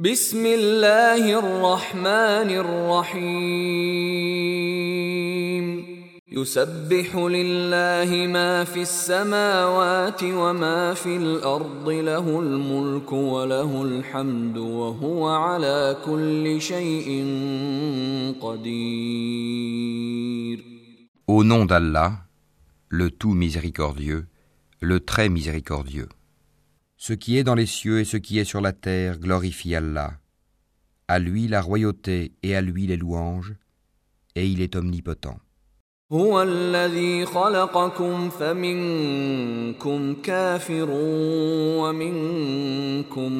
بسم الله الرحمن الرحيم يسبح لله ما في السماوات وما في الأرض له الملك وله الحمد وهو على كل شيء قدير Au nom d'Allah, le tout miséricordieux, le très miséricordieux. Ce qui est dans les cieux et ce qui est sur la terre glorifie Allah. À lui la royauté et à lui les louanges, et il est omnipotent. هو الذي خلقكم فمنكم كافر ومنكم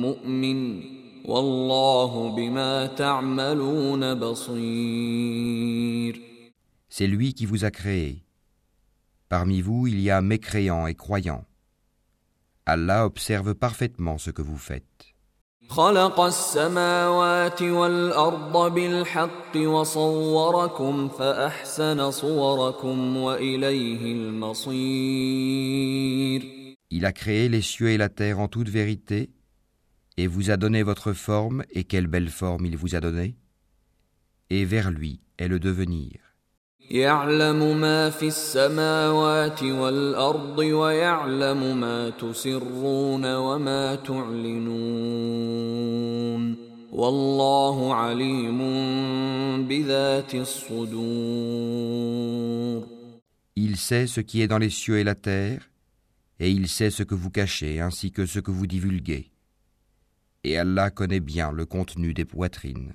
مؤمن والله بما تعملون بصير C'est lui qui vous a créé. Parmi vous, il y a mécréants et croyants. Allah observe parfaitement ce que vous faites. خلق السماوات والأرض بالحق وصوركم فأحسن صوركم وإليه المصير Il a créé les cieux et la terre en toute vérité, et vous a donné votre forme, et quelle belle forme il vous a donnée, et vers lui est le devenir. يعلم ما في السماوات والأرض ويعلم ما تسرون وما تعلنون والله عليم بذات الصدور Il sait ce qui est dans les cieux et la terre, et il sait ce que vous cachez ainsi que ce que vous divulguez. Et Allah connaît bien le contenu des poitrines.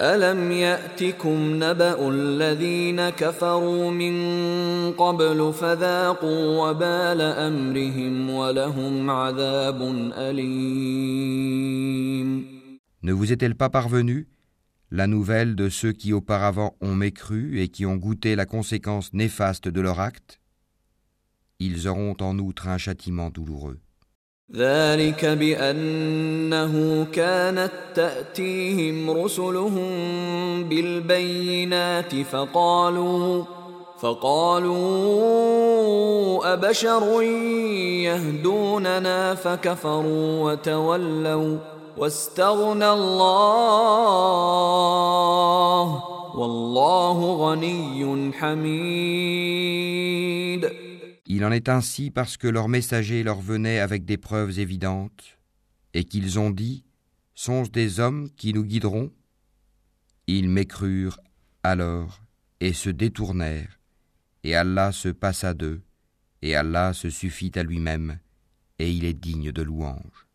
ألم يأتكم نبأ الذين كفروا من قبل فذاقوا وبال أمرهم ولهم عذاب أليم Ne vous est-elle pas parvenue la nouvelle de ceux qui auparavant ont mécru et qui ont goûté la conséquence néfaste de leur acte Ils auront en outre un châtiment douloureux. ذلك بأنه كانت تأتيهم رسلهم بالبينات فقالوا فقالوا أبشر يهدوننا فكفروا وتولوا واستغنى الله والله غني حميد. Il en est ainsi parce que leurs messagers leur venaient avec des preuves évidentes, et qu'ils ont dit Sont-ce des hommes qui nous guideront Ils m'écrurent alors et se détournèrent, et Allah se passa d'eux, et Allah se suffit à lui-même, et il est digne de louange.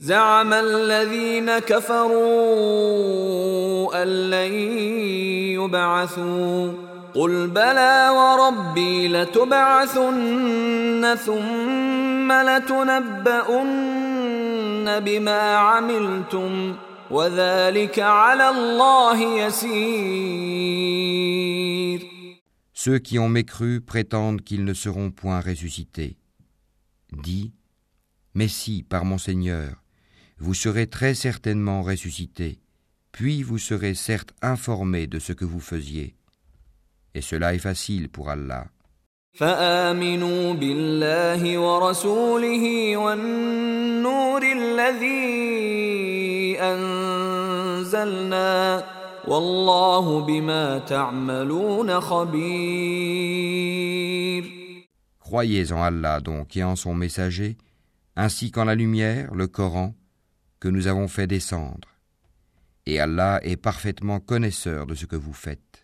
زعم الذين كفروا أن لن يبعثوا قل بلى وربي لتبعثن ثم لتنبؤن بما عملتم وذلك على الله يسير Ceux qui ont mécru prétendent qu'ils ne seront point ressuscités. Dis, mais si, par mon Seigneur, vous serez très certainement ressuscités, puis vous serez certes informés de ce que vous faisiez. Et cela est facile pour Allah. فآمنوا بالله ورسوله والنور الذي أنزلنا والله بما تعملون خبير Croyez en Allah donc et en son messager, ainsi qu'en la lumière, le Coran, que nous avons fait descendre. Et Allah est parfaitement connaisseur de ce que vous faites.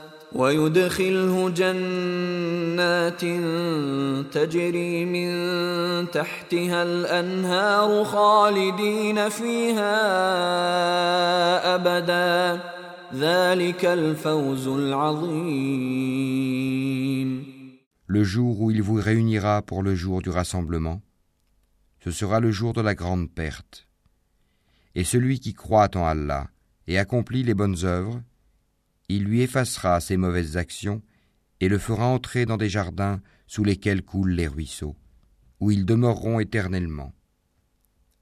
ويدخله جنات تجري من تحتها الانهار خالدين فيها ابدا ذلك الفوز العظيم Le jour où il vous réunira pour le jour du rassemblement, ce sera le jour de la grande perte. Et celui qui croit en Allah et accomplit les bonnes œuvres, il lui effacera ses mauvaises actions et le fera entrer dans des jardins sous lesquels coulent les ruisseaux, où ils demeureront éternellement.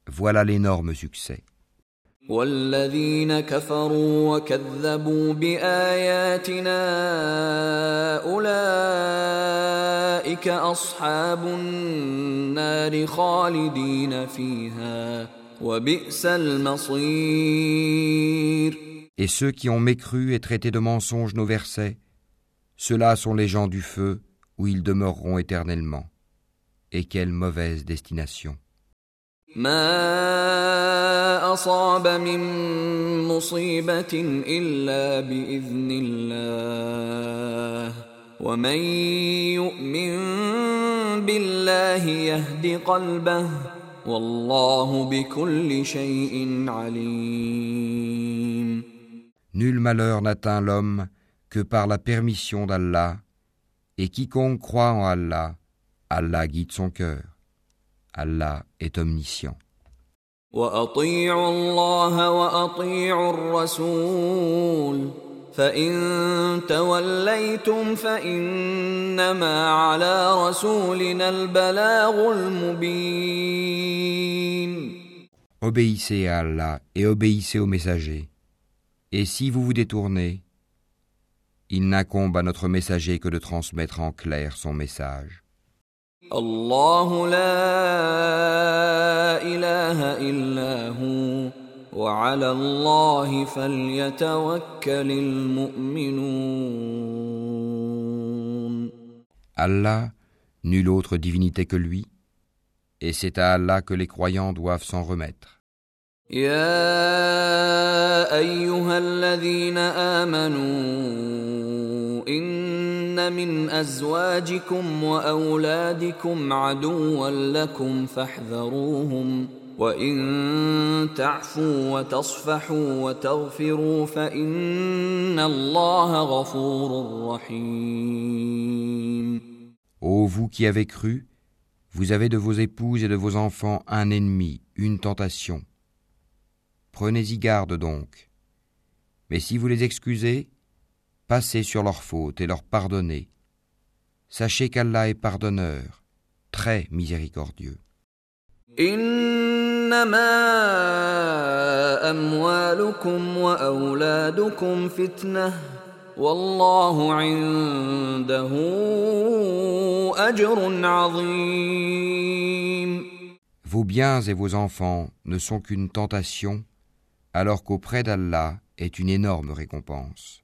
Voilà l'énorme succès والذين كفروا وكذبوا بآياتنا أولئك أصحاب النار خالدين فيها وبئس المصير Et ceux qui ont mécru et traité de mensonges nos versets, ceux-là sont les gens du feu où ils demeureront éternellement. Et quelle mauvaise destination. ما أصاب من مصيبة إلا بإذن الله ومن يؤمن بالله يهد قلبه والله بكل شيء عليم Nul malheur n'atteint l'homme que par la permission d'Allah, et quiconque croit en Allah, Allah guide son cœur. Allah est omniscient. وأطيعوا الله وأطيعوا الرسول فإن توليتم فإنما على رسولنا البلاغ المبين Obéissez à Allah et obéissez aux messagers. Et si vous vous détournez, il n'incombe à notre messager que de transmettre en clair son message. الله لا إله إلا هو وعلى الله فليتوكل المؤمنون Allah, nulle autre divinité que lui, et c'est à Allah que les croyants doivent s'en remettre. يا أيها الذين آمنوا إن من أزواجكم وأولادكم عدوا لكم فاحذروهم وإن تعفوا وتصفحوا وتغفروا فإن الله غفور رحيم Ô vous qui avez cru, vous avez de vos épouses et de vos enfants un ennemi, une tentation. Prenez-y garde donc. Mais si vous les excusez, passez sur leurs fautes et leur pardonnez. Sachez qu'Allah est pardonneur, très miséricordieux. إنما أموالكم وأولادكم فتنة والله عنده أجر عظيم Vos biens et vos enfants ne sont qu'une tentation, alors qu'auprès d'Allah est une énorme récompense.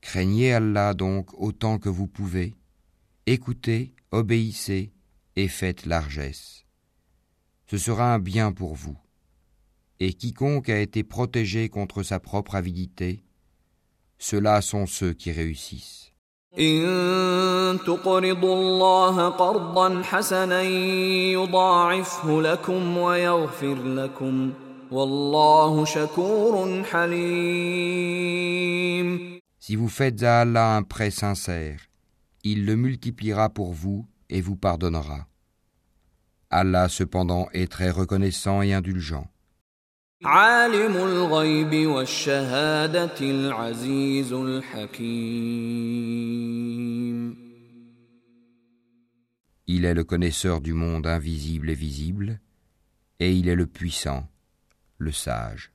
Craignez Allah donc autant que vous pouvez, écoutez, obéissez et faites largesse. Ce sera un bien pour vous. Et quiconque a été protégé contre sa propre avidité, ceux-là sont ceux qui réussissent. إن تقرضوا الله قرضا حسنا يضاعفه لكم ويغفر لكم والله شكور حليم Si vous faites à Allah un prêt sincère, il le multipliera pour vous et vous pardonnera. Allah cependant est très reconnaissant et indulgent. Il est le connaisseur du monde invisible et visible, et il est le puissant, le sage.